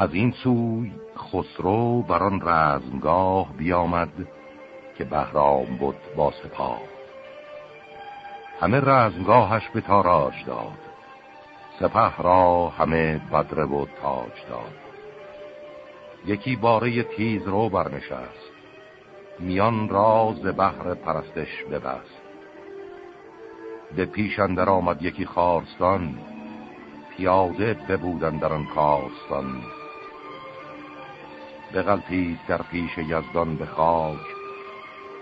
از این سوی خسرو بر آن رزمگاه بیامد که بهرام بود با سپاه. همه رزمگاهش به تاراج داد. سپه را همه بدره و تاج داد. یکی باره تیز رو برنشست. میان راز بحر پرستش ببست. به پیش اندر آمد یکی خارستان. پیاده ببودن در آن کارستان بغلطید در پیش یزدان به خاک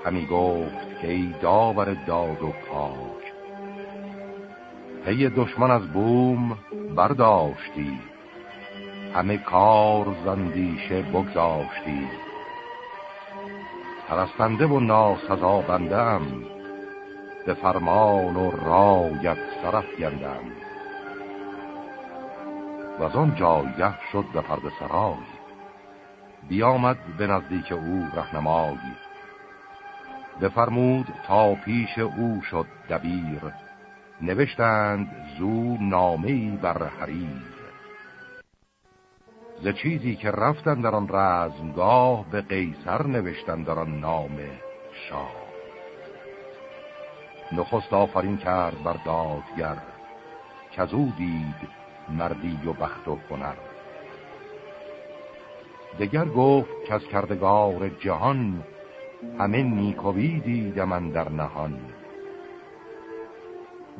همی گفت که ای داور داد و پاک. پی دشمن از بوم برداشتی همه کار زندیشه بگذاشتی. پرستنده و ناسزا بندم به فرمان و رایت سرف گندم و از آن جایه شد به پرد سرای. بیامد به نزدیک او رهنمایی بفرمود تا پیش او شد دبیر. نوشتند زو نامهی بر حریر. ز چیزی که رفتن در آن رزمگاه به قیصر نوشتن در آن نام شاه. نخست آفرین کرد بر دادگر که دید مردی و بخت و هنر. دگر گفت که از کردگار جهان همه نیکوی دیده من در نهان.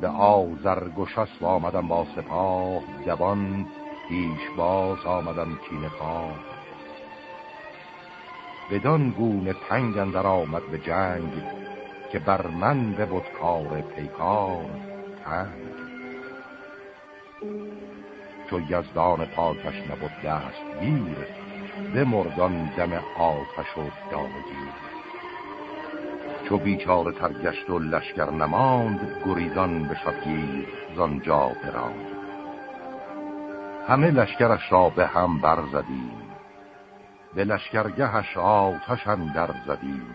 به آزر گشست آمدم با سپاه جوان پیش باز آمدم کین خواه. بدان گونه تنگ اندر آمد به جنگ که بر من بود کار پیکار تنگ. چو یزدان پاکش نبود دست گیر به مردان دم آتش دامگیر چو بیچاره ترگشت و لشکر نماند گریزان به شدگیر زانجا براند. همه لشکرش را به هم برزدیم به لشکرگهش آتش در زدیم.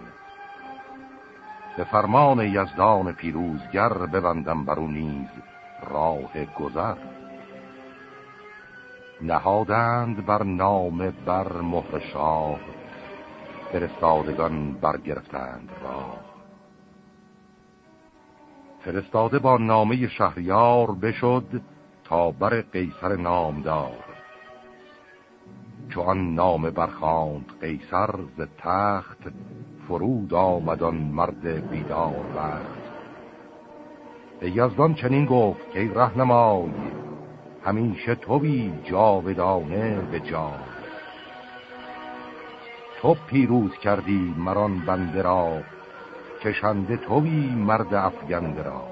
به فرمان یزدان پیروزگر ببندم برو نیز راه گذر. نهادند بر نام بر مهر شاه فرستادگان برگرفتند راه. فرستاده با نامه شهریار بشد تا بر قیصر نامدار. چو آن نامه برخاند قیصر ز تخت فرود آمدان مرد بیدار وقت. به یزدان چنین گفت که ای رهنمای همیشه توی جاودانه به جا تو پیروز کردی مران بنده را کشنده توی مرد افگنده را.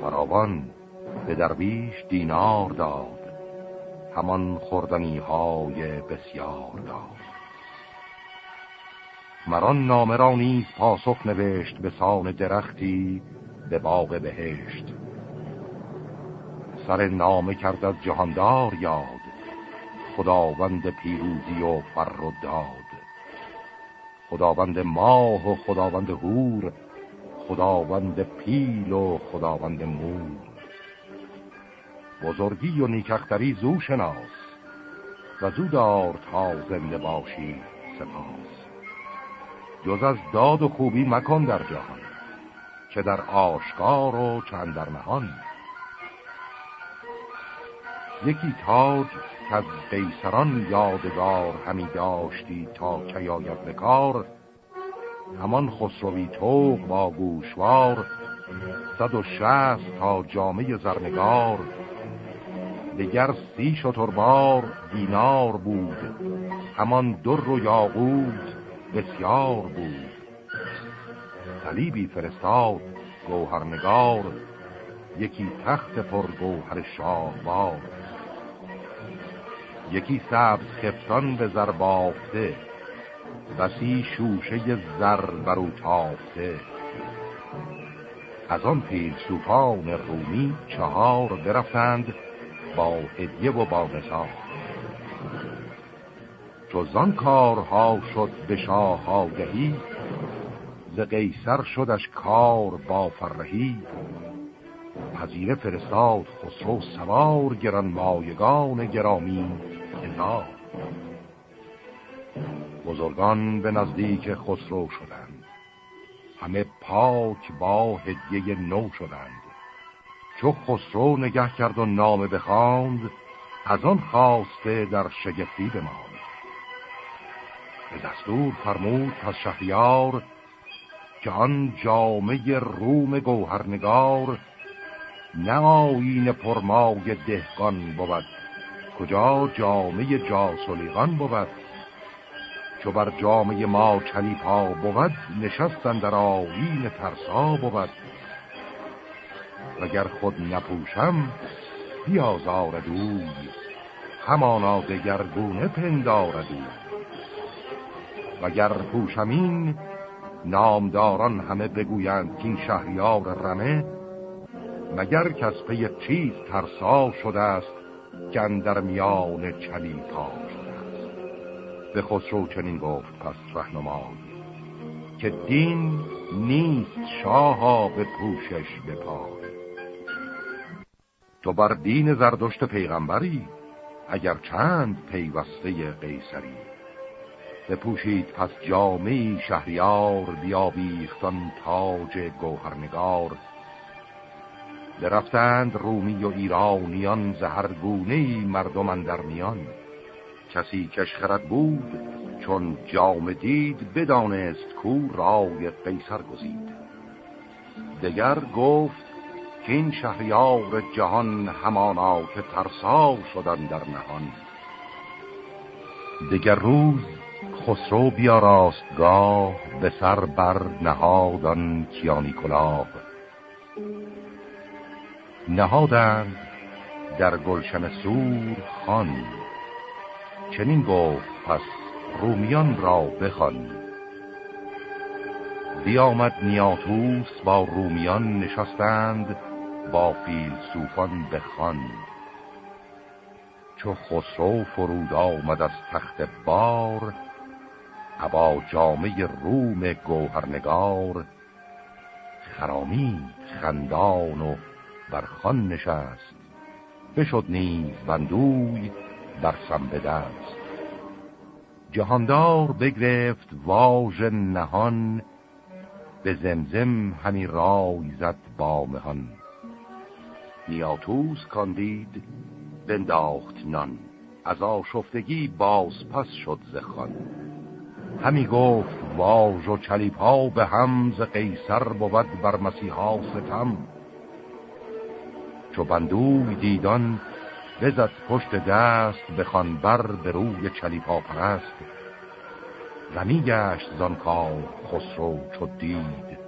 فراوان به درویش دینار داد همان خوردنی های بسیار داد. مران نامه را نیز پاسخ نوشت به سان درختی به باغ بهشت. سر نامه کرد از جهاندار یاد. خداوند پیروزی و فر و داد. خداوند ماه و خداوند هور خداوند پیل و خداوند مور. بزرگی و نیکختری زو شناس و زو دار تا زنده باشی سپاس. جز از داد و خوبی مکن در جهان که در آشکار و چند در نهان. یکی تاج که از قیصران یادگار همی داشتی تا که آید بکار همان خسروی توق با گوشوار صد و شست تا جامعه زرنگار. دگر سی شتربار دینار بود همان در و یاقوت بسیار بود. صلیبی فرستاد گوهرنگار یکی تخت پر گوهر شاهوار. یکی سبز خفتان به زر بافته بسی شوشه زر برو تافته. از آن سوفان رومی چهار برفتند با هدیه و با نسار چو کارها شد به شاه آگهی ز قیصر شدش کار با فرهی. پذیره فرستاد خسرو سوار گران مایگان گرامی. هزار بزرگان به نزدیک خسرو شدند. همه پاک با هدیه نو شدند. چو خسرو نگه کرد و نامه بخواند از آن خواسته در شگفتی بماند. به دستور فرمود پس شهریار که آن جامعه روم گوهرنگار نه آین پرمای دهقان بود. کجا جامعه جاسلیغان بود؟ چو بر جامعه ما چلیپا بود نشستن در آین ترسا بود. وگر خود نپوشم بیازارد اوی همانا دگرگونه پندارد اوی وگر پوشمین نامداران همه بگویند که این شهریار رمه. مگر کس پی چیز ترسا شده است؟ که در میان چلیپا شده است. به خسرو چنین گفت پس رهنمای که دین نیست شاها به پوشش بپای. تو بر دین زردشت پیغمبری اگر چند پیوسته قیصری. بپوشید پس جامعی شهریار بیابیختان تاج گوهرنگار. درفتند رومی و ایرانیان زهرگونه مردم در میان. کسی کش خرد بود چون جام دید بدانست کو رای قیصر گزید. دگر گفت که این شهریار جهان همانا که ترسا شدن در نهان. دگر روز خسرو بیا راستگاه به سر بر نهادان کیانی کلاه نهادند در گلشن سور خان. چنین گفت پس رومیان را بخوان. بیامد نیاتوس با رومیان نشستند با فیلسوفان بخوان. چو خسرو فرود آمد از تخت بار ابا جامعه روم گوهرنگار. خرامی خندان و بر خان نشست. بشد نیز بندوی بر به دست. جهاندار بگرفت واژ نهان به زمزم همی رای زد با مهان. نیاتوس کاندید بنداخت نان. از آشفتگی باز پس شد زخان همی گفت واژ و چلیپا به همز قیصر بود بر مسیحا ستم. چو بندوی دیدان بزد پشت دست بخوان بر به روی چلیپا پرست. غمی گشت زانکار خسرو چو دید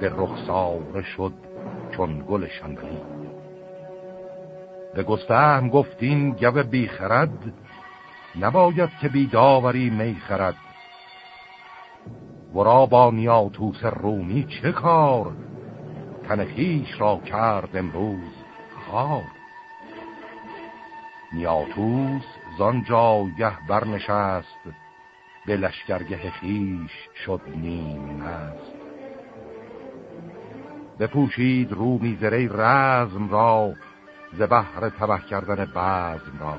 به رخساره شد چون گل شنبلید. به گستهم گفتین گوه بیخرد نباید که بیداوری می خرد. ورا با نیاتوس رومی چه کار؟ تنخیش را کرد امروز خار نیاتوس زان جایه برنشست به لشکرگه خیش شد نیم است بپوشید رومی زره رزم را ز بحر تبه کردن بزم را.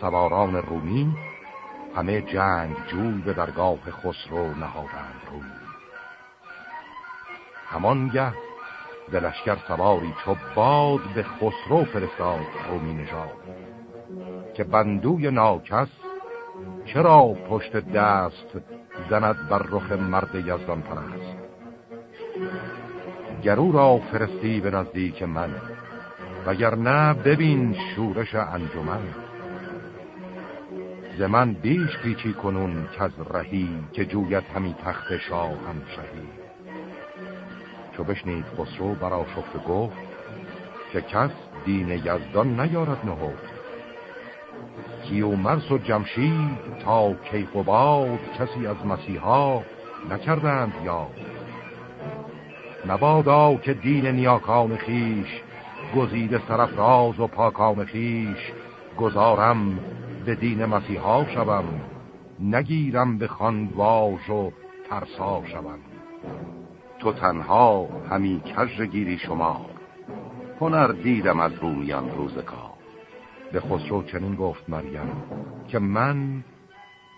سواران رومی همه جنگ جوی به درگاه خسرو نهادند روی. همانگه به لشکر سواری چو باد به خسرو فرستاد رومی نژاد که بندوی ناکس چرا پشت دست زند بر رخ مرد یزدان پرست. گرو را فرستی به نزدیک من وگر نه ببین شورش انجمن. ز من بیش پیچی کنون که از رهی که جویت همی تخت شاه هم شهی چو بشنید خسرو برا شفت گفت که کس دین یزدان نیارد نهفت. مرس و جمشید تا کیف و باد کسی از مسیحا نکردند یاد. نبادا که دین نیاکان خیش گزیده سرفراز و پاکان خیش گذارم به دین مسیحا شوم نگیرم به خاندواش و ترسا شوم. تو تنها همی کج گیری شما. هنر دیدم از رومیان روز کار به خسرو چنین گفت مریم که من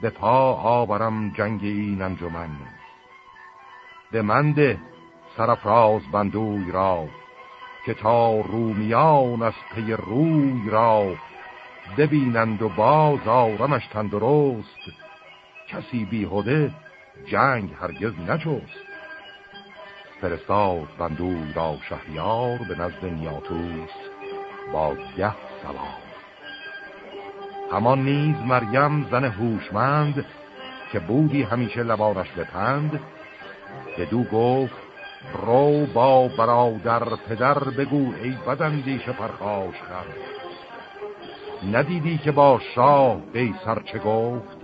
به پا آورم جنگ این انجمن. به منده سرفراز بندوی را که تا رومیان از پی روی را ببینند و باز آرمش تندرست. کسی بیهوده جنگ هرگز نجست. فرستاد بندوی را شهریار به نزد نیاتوس. با ده سوار. همان نیز مریم زن هوشمند که بودی همیشه لبانش بپند دو گفت رو با برادر پدر بگو ای بدندیش پرخاش کرد ندیدی که با شاه قیصر چه گفت؟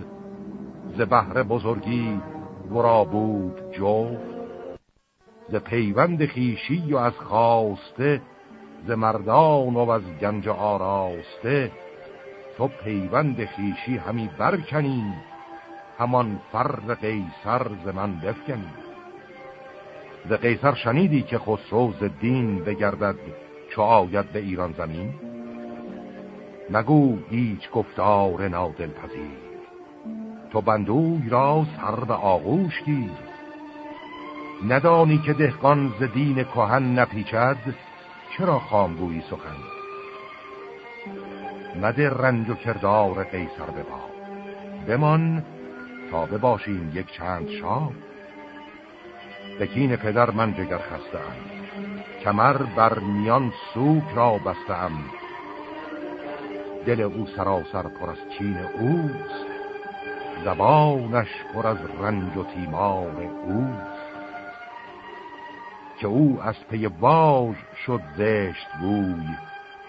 ز بحر بزرگی ورا بود جفت. ز پیوند خیشی و از خواسته ز مردان و از گنج آراسته. تو پیوند خیشی همی برکنی همان فر قیصر ز من بفکنی. ز قیصر شنیدی که خسرو ز دین بگردد چو آید به ایران زمین؟ مگو هیچ گفتار نادل پذیر تو بندوی را سر به آغوش گیر. ندانی که دهقان ز دین کهن نپیچد چرا خامگویی سخن؟ مده رنج و کردار قیصر ببا بمان تا بباشیم یک چند شاه بکین پدر من جگر خستم کمر بر میان سوک را بستم دل او سراسر پر از چین اوست. زبانش پر از رنج و تیمار اوست. که او از پی باج شد زشت بوی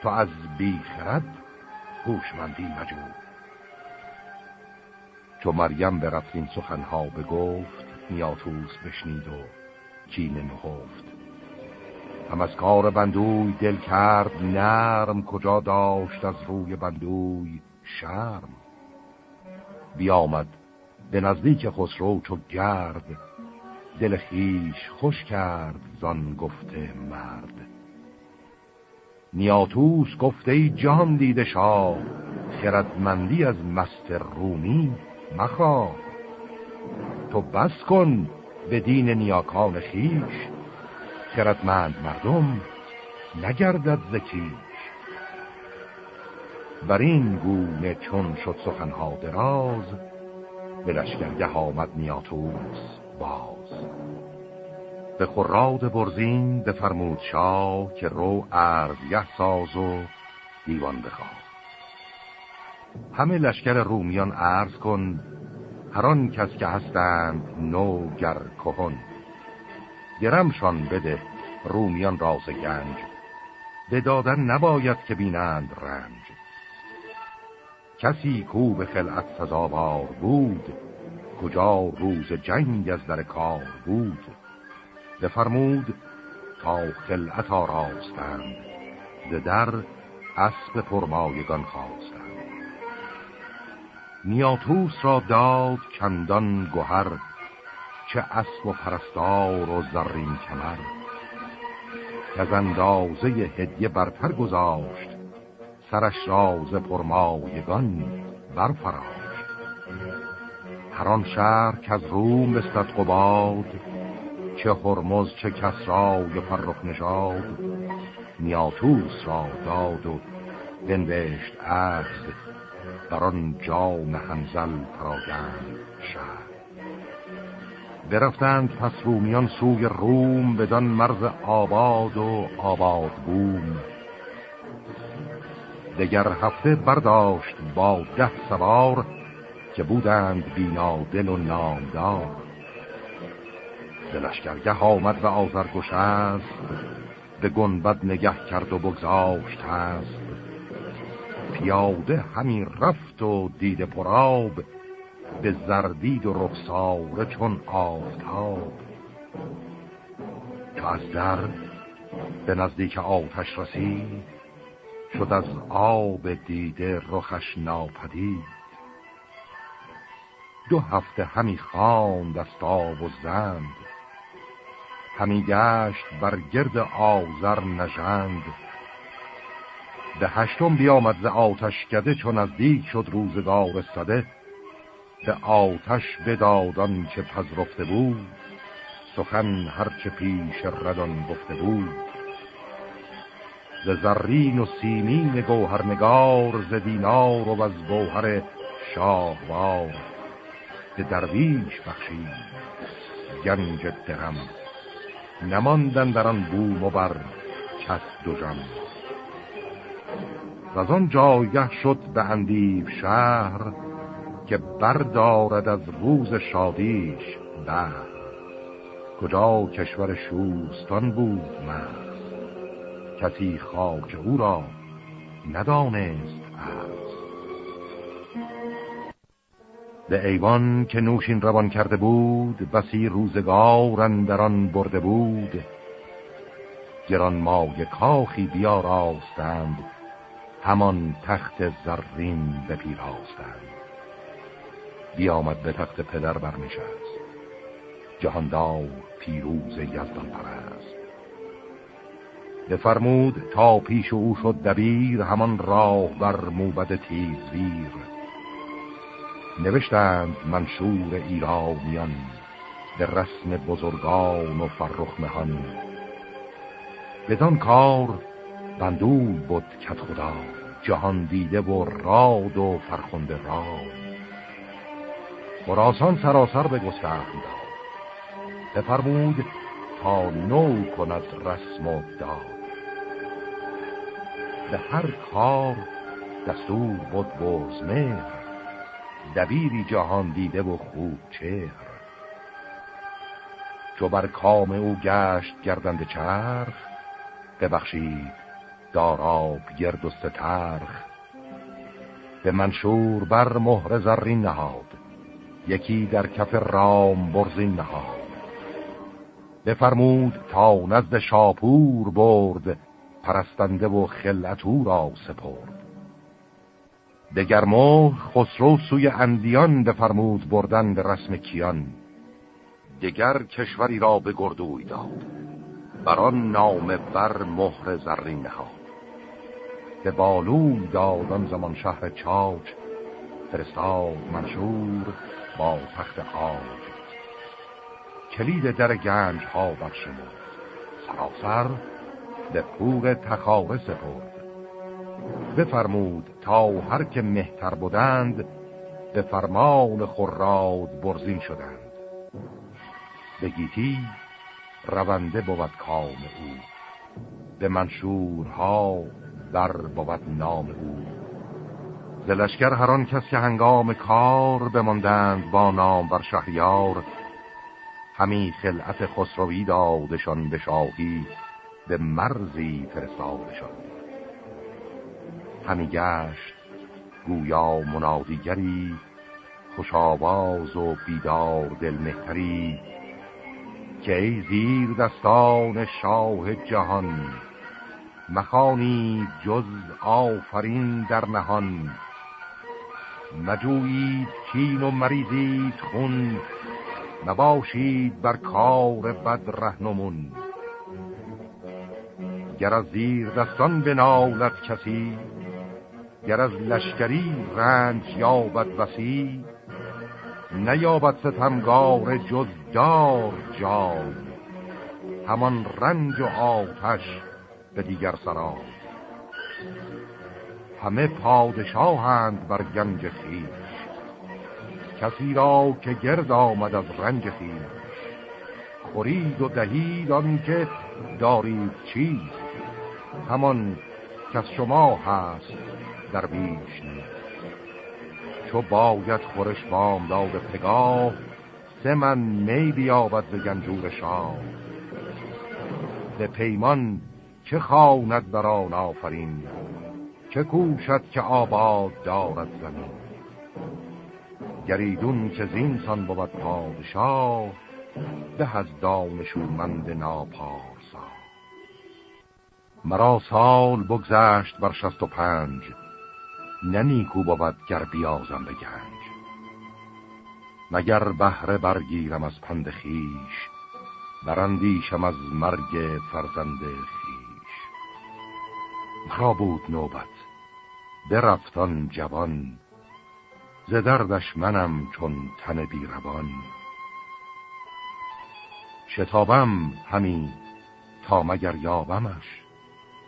تو از بیخرد هوشمندی مجود چو مریم به رفتین سخنها بگفت نیاتوس بشنید و کین نهفت. هم از کار بندوی دل کرد نرم کجا داشت از روی بندوی شرم. بیامد به نزدیک خسرو چو گرد دل خیش خوش کرد زان گفته مرد. نیاتوس گفته ای جان دیده شاه خردمندی از مست رومی مخواه. تو بس کن به دین نیاکان خیش خردمند مردم نگردد زکیش بر این گونه چون شد سخنها دراز به لشکرگه آمد نیاتوس باز. به خراد برزین به فرمود شاه که رو یه ساز و دیوان بخواه. همه لشکر رومیان عرض کن هران کس که هستند نو گر کهن. گرمشان بده رومیان راز گنج به دادن نباید که بینند رنج. کسی کو به خلعت سزاوار بود کجا روز جنگ از در کار بود؟ بفرمود تا خلعت آراستند ز در اسب پرمایگان خواستند. نیاتوس را داد کندان گوهر چه اسب و پرستار و زرین کمر. که از اندازه هدیه برتر گذاشت سرش را ز پرمایگان برفراشت هر آن شهر که از روم بستد قباد چه هرمز چه کسرای فرخ نژاد. نیاتوس را داد و بنوشت عهد بر آن جام هنزل پراگند شهر. برفتند پس رومیان سوی روم بدان مرز آباد و آباد بوم. دگر هفته برداشت با ده سوار که بودند بینادل و نامدار. دلشگرگه آمد و آزرگوش است به گنبد نگه کرد و بگذاشت هست. پیاده همین رفت و دید پراب به زردید و رخساره چون آفتاب. که از در به نزدیک آتش رسید شد از آب دیده رخش ناپدید. دو هفته همی خواند از آب و زند. همی گشت بر گرد آزر نژند. به هشتم بیامد ز آتش کده چون از دیگ شد روزگار سده به آتش بدادان که پذرفته بود سخن هرچه پیش ردان گفته بود. ز زرین و سیمین گوهرنگار ز دینار و از گوهر شاهوار به درویش بخشید. گنج درم. نماندن در آن بوم و بر کس دو جم. و از آن جایه شد به اندیب شهر که بردارد از روز شادیش بر کجا کشور شوستان بود مرز کسی خاک او را ندانست از به ایوان که نوشین روان کرده بود بسی روزگار اندران برده بود. گران مای کاخی بیاراستند همان تخت زرین بپیراستند. بیامد به تخت پدر برنشست جهاندار پیروز یزدان پرست. بفرمود تا پیش او شد دبیر همان راه بر موبد تیزویر. نوشتند منشور ایرانیان به رسم بزرگان و فرخ مهان بدان کار بندول بود کت خدا جهان دیده و راد و فرخنده را خراسان سراسر به گسترد بفرمود تا نو کند رسم و داد. به هر کار دستور بود بزمه دبیری جهان دیده و خوب چهر. چو بر کام او گشت گردند چرخ ببخشید داراب گرد و سترخ. به منشور بر مهر زرین نهاد یکی در کف رام برزین نهاد. بفرمود تا نزد شاپور برد پرستنده و خلعتو را سپرد. دگر خسرو سوی اندیان بفرمود بردن به رسم کیان. دگر کشوری را به گردوی داد. بر آن نام بر مهر زرین نهاد. به بالوی داد آن زمان شهر چاچ فرستاد منشور با تخت آج. کلید در گنج ها برشمرد. سراسر به پور تخاره سپرد بفرمود تا هر که مهتر بودند به فرمان خراد برزین شدند. به گیتی رونده بود کام او به منشورها بر بود نام او. زلشکر هران کس که هنگام کار بماندند با نام بر شهریار همی خلعت خسروی دادشان به شاهی به مرزی فرستادشان. همی گشت. گویا منادیگری خوش و بیدار دل مهتری که ای زیر دستان شاه جهان مخانی جز آفرین در نهان. مجویید چین و مریزید خون نباشید بر کار بد رهنمون. گر از زیر دستان بنالد کسی گر از لشکری رنج یابد وسی نیابد ستمگار جز دار جای. همان رنج و آتش به دیگر سرا همه پادشاهند بر گنج خیش کسی را که گرد آمد از رنج خیش خورید و دهید آنکه دارید چیز همان که از شما هست در بیش چو باید خورش بام داد پگاه سه من می بیابد به گنجور شاه. به پیمان چه خواند بر آفرین؟ چه کوشد که آباد دارد زمین؟ گریدون که زینسان بود پادشاه به از دانشومند ناپارسا. مرا سال بگذشت بر شست و پنج نمیکو بود گر بیازم به گنج. مگر بهره برگیرم از پند خیش برندیشم از مرگ فرزند خیش مرا بود نوبت برفتان جوان ز دردش منم چون تن بیروان. شتابم همی تا مگر یابمش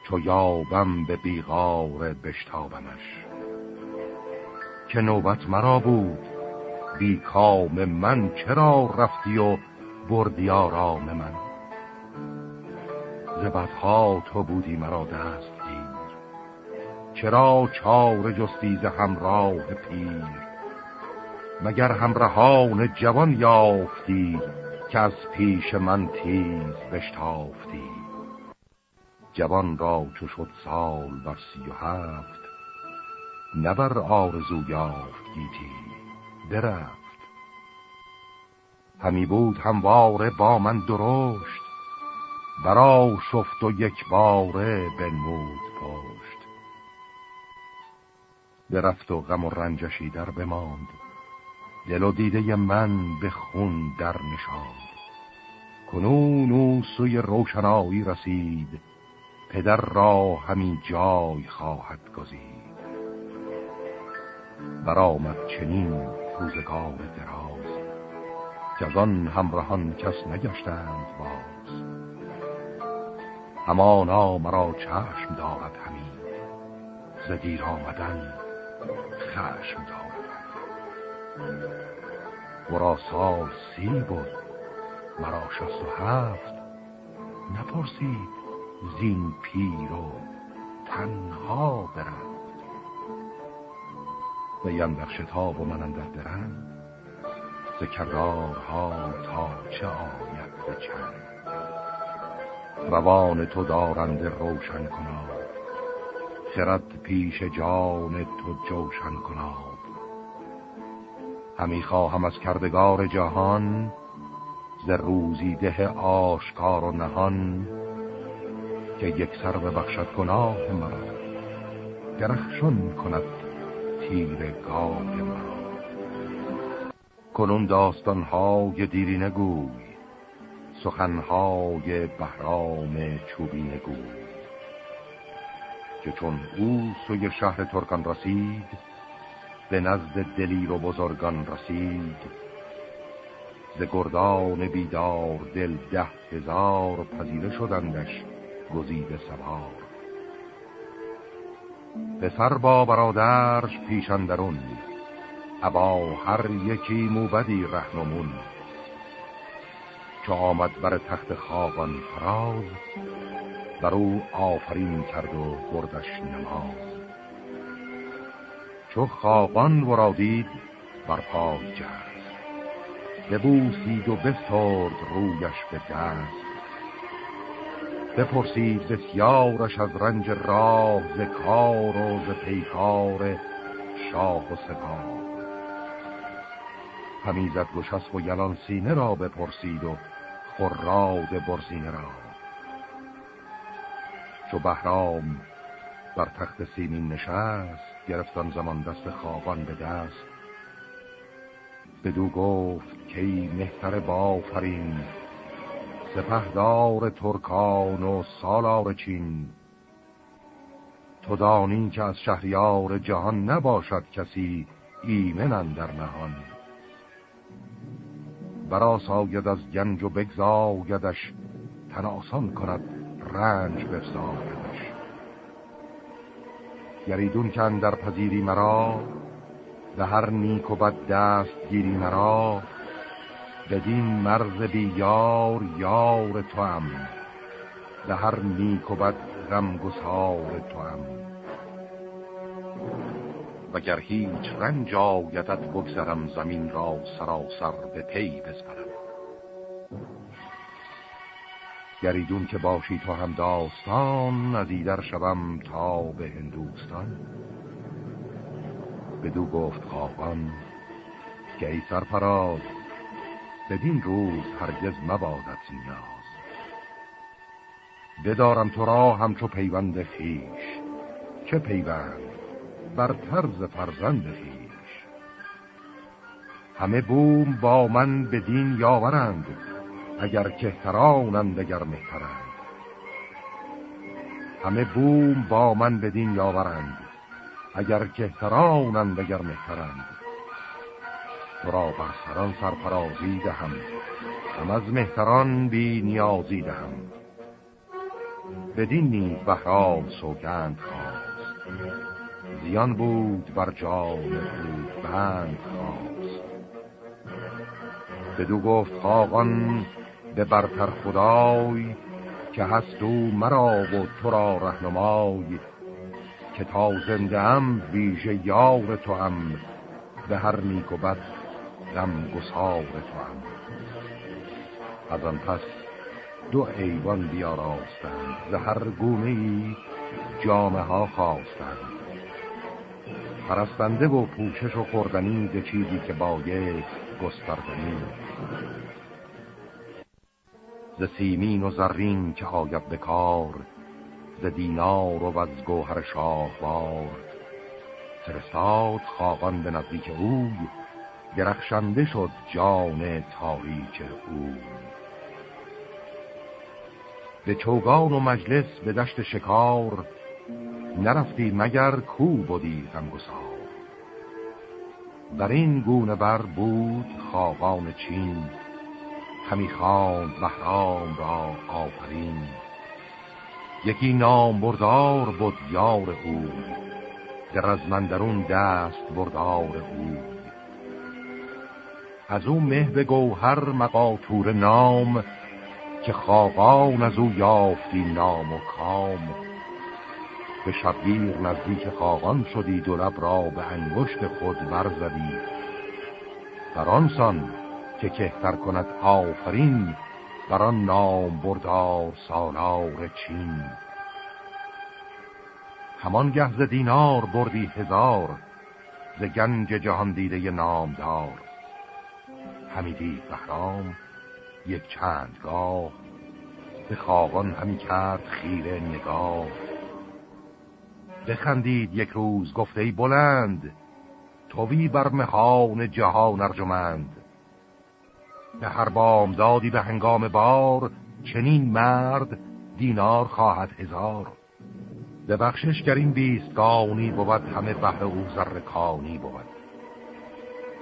چو یابم به بیغار بشتابمش. که نوبت مرا بود. بی کام من چرا رفتی و بردی آرام من؟ زبدها تو بودی مرا دست گیر چرا چار جستیز همراه پیر؟ مگر همراهان جوان یافتی که از پیش من تیز بشتافتی؟ جوان را چو شد سال بر سی و هفت نبر آرزو یافت گیتی. درفت. همی بود همواره با من درشت. برا شفت و یک باره بنمود پشت. درفت و غم و رنجشی در بماند. دل و دیده من به خون در نشاند. کنون او سوی روشنایی رسید. پدر را همین جای خواهد گزید. برآمد چنین روزگار دراز آن همراهان کس نگشتند باز. همانا مرا چشم دارد همین زدیر آمدن خشم دارد ورا سال سی بود مرا شست و هفت نپرسید زین پیر و تنها برفت ویم در شتاب و من در درند ز ها تا چه آید به چند. روان تو دارند روشن کناد خرد پیش جان تو جوشن کناد. همی خواهم از کردگار جهان ز روزی ده آشکار و نهان که یک سر ببخشد گناه مرا درخشون کند تیر گاه مرا کنون داستانهای نگوی سخنهای بهرام چوبی نگوی که چون او سوی شهر ترکان رسید به نزد دلیر و بزرگان رسید. ز گردان بیدار دل ده هزار پذیره شدندش گزید سوار. سر با برادرش پیشندرون ابا هر یکی موبدی رهنمون. چو آمد بر تخت خوابان فراز بر او آفرین کرد و بردش نماز. چو خاقان ورادید بر پای جست ببوسید و بسترد رویش به دست. بپرسید بسیارش از رنج راه ز کار و ز پیکار شاه و سپاه. همیزد گشست و یلان سینه را بپرسید و خراد برزینه را. چو بهرام بر تخت سیمین نشست گرفتان زمان دست خوابان به دست. بدو گفت که مهتر بافرین سپهدار ترکان و سالار چین. تو دانی که از شهریار جهان نباشد کسی ایمنن در نهان. برا ساید از گنج و بگذایدش تناسان کند رنج بفزایدش گریدون که در پذیری مرا به هر نیک و بد دست گیری مرا بدین مرز بی یار یار تو هم به هر نیک و بد غمگسار تو هم وگر هیچ رنج آیدت بگذرم زمین را سراسر به پی بسپرم. گریدون که باشی تو هم داستان از ایدر شوم تا به هندوستان. بدو گفت خواهان که ای سرفراز بدین روز هرگز مبادت نیاز. بدارم تو را همچو پیوند خیش چه پیوند؟ بر طرز فرزند خیش همه بوم با من بدین یاورند اگر کهترانند اگر مهترند. همه بوم با من بدین یاورند اگر کهترانند اگر مهترند. تو را بر سران سرفرازی دهم. هم از مهتران بی نیازی دهم. بدین نیز بهرام سوگند خواست. زیان بود بر جان بود بند خواست. بدو گفت خاقان به برتر خدای که هست او مرا و تو را رهنمای. که تا زنده ام ویژه یار تو هم به هر نیک و بد غم گسار تو هم. از آن پس دو ایوان بیاراستند ز هر گونه ای جامعه ها خواستند. پرستنده و پوشش و خوردنی ز چیزی که باید گستردنی. ز سیمین و زرین که آید به کار ز دینار و از گوهر شاهوار. فرستاد خواهان به نزدیک اوی درخشنده شد جان تاریک او. به چوگان و مجلس به دشت شکار نرفتی مگر کو بودی غمگسار. در این گونه بر بود خاقان چین همی خواند بهرام را آفرین. یکی نام بردار بود یار او در از مندرون دست بردار او. از او به گوهر مقاطور نام که خاقان از او یافتی نام و کام. به شبگیر نزدیک خاقان شدی دو لب را به انگشت خود برزدی. در آنسان که کهتر کند آفرین بر آن نام بردار سالار چین. همان گهز دینار بردی هزار ز گنج جهان دیده نامدار. همیدی بهرام یک چندگاه به خاقان همی کرد خیره نگاه. بخندید یک روز گفته ای بلند توی بر مهان جهان ارجمند. به هر بام دادی به هنگام بار چنین مرد دینار خواهد هزار. به بخشش گر این بیستگانی بود همه بهر او زرکانی بود.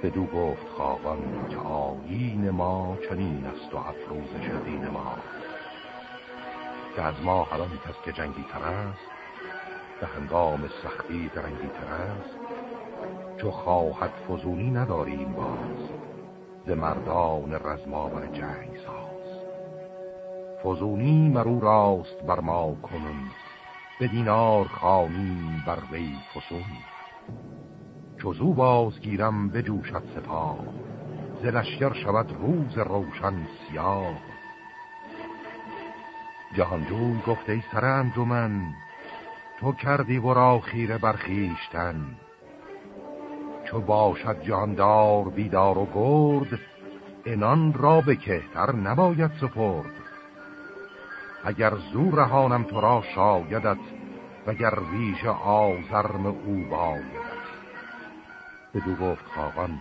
بدو گفت خواهان که آیین ما چنین است و افروز شدین ما. که از ما هران کس که جنگی تر است به هنگام سختی درنگی تر است چو خواهد فزونی نداریم باز. ز مردان رزماور جنگ ساز. فزونی مرو راست بر ما کنون به دینار خانی بر وی فسون. چوزو بازگیرم بجوشد سپاه. ز لشکر شود روز روشن سیاه. جهانجوی گفته ای سر من تو کردی را خیره برخیشتن چو باشد جاندار بیدار و گرد انان را به کهتر نباید سپرد. اگر زور رهانم تو را شایدت وگر ویژ آزرم او بایدت بدو گفت خاقان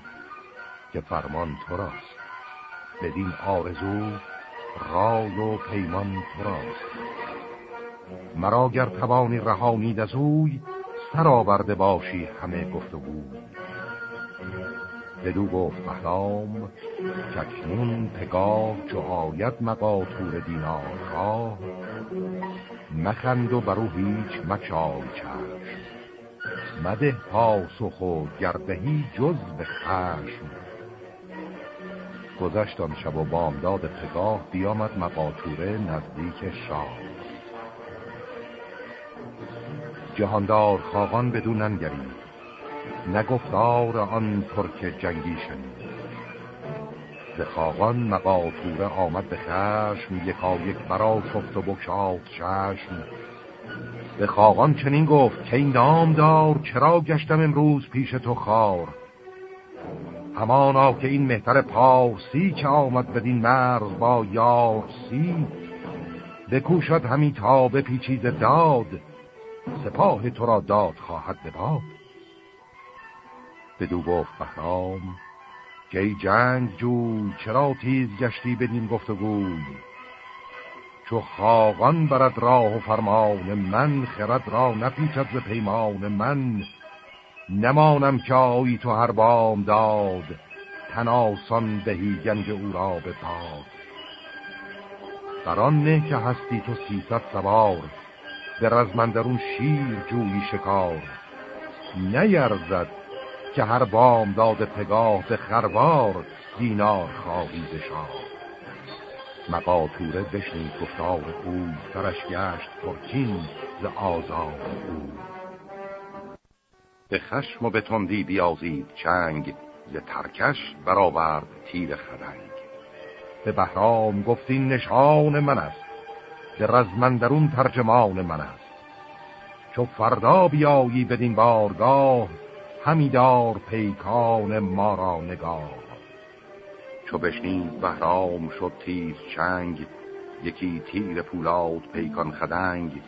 که فرمان تو راست بدین آرزو رای و پیمان تو راست مرا گر توانی رهانید از اوی سر آورده باشی همه گفتگو. بدو گفت بهرام چکنون پگاه چو آید مقاطور دینار را مخند و برو هیچ مچای چشم. مده پاسخ و گردهی جز به خشم. گذشت آن شب و بامداد پگاه بیامد مقاطوره نزدیک شاه جهاندار خاقان بدون ننگرید. نگفتار آن ترک جنگی شنید. ز خاقان مقاطوره آمد به خشم یکا یک برا شفت و بکشاد چشم به خاقان چنین گفت که این نام دار چرا گشتم امروز پیش تو خار. همانا که این مهتر پارسی که آمد بدین مرز با یارسی بکوشد همی تا به پیچیز داد سپاه تو را داد خواهد به باد بدو گفت بهرام که جنگ جوی چرا تیز گشتی بدین گفتگوی؟ چو خاقان برد راه و فرمان من خرد را نپیچد ز پیمان من. نمانم که آیی تو هر بام داد تناسان بهی گنج او را به پاد بران نه که هستی تو سیصد سوار به رزمندرون شیر جویی شکار. نیرزد که هر بام داد پگاه به خروار دینار خواهی بشار. مقاطوره بشنید گفتار او سرش گشت پرکین ز آزار او. به خشم و به تندی بیازید چنگ ز ترکش برآورد تیر خدنگ به بهرام گفتین نشان من است به رزمندرون ترجمان من است. چو فردا بیایی بدین بارگاه همیدار پیکان ما را نگاه. چو بشنید بهرام شد تیر چنگ یکی تیر پولاد پیکان خدنگ.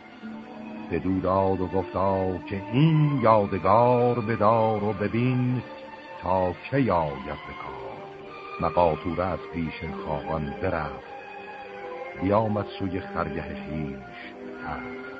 به داد و گفتا که این یادگار بدار و ببین تا که یاید بکار مقاطوره از پیش خواهان برفت بیامد سوی خرگه خیش هست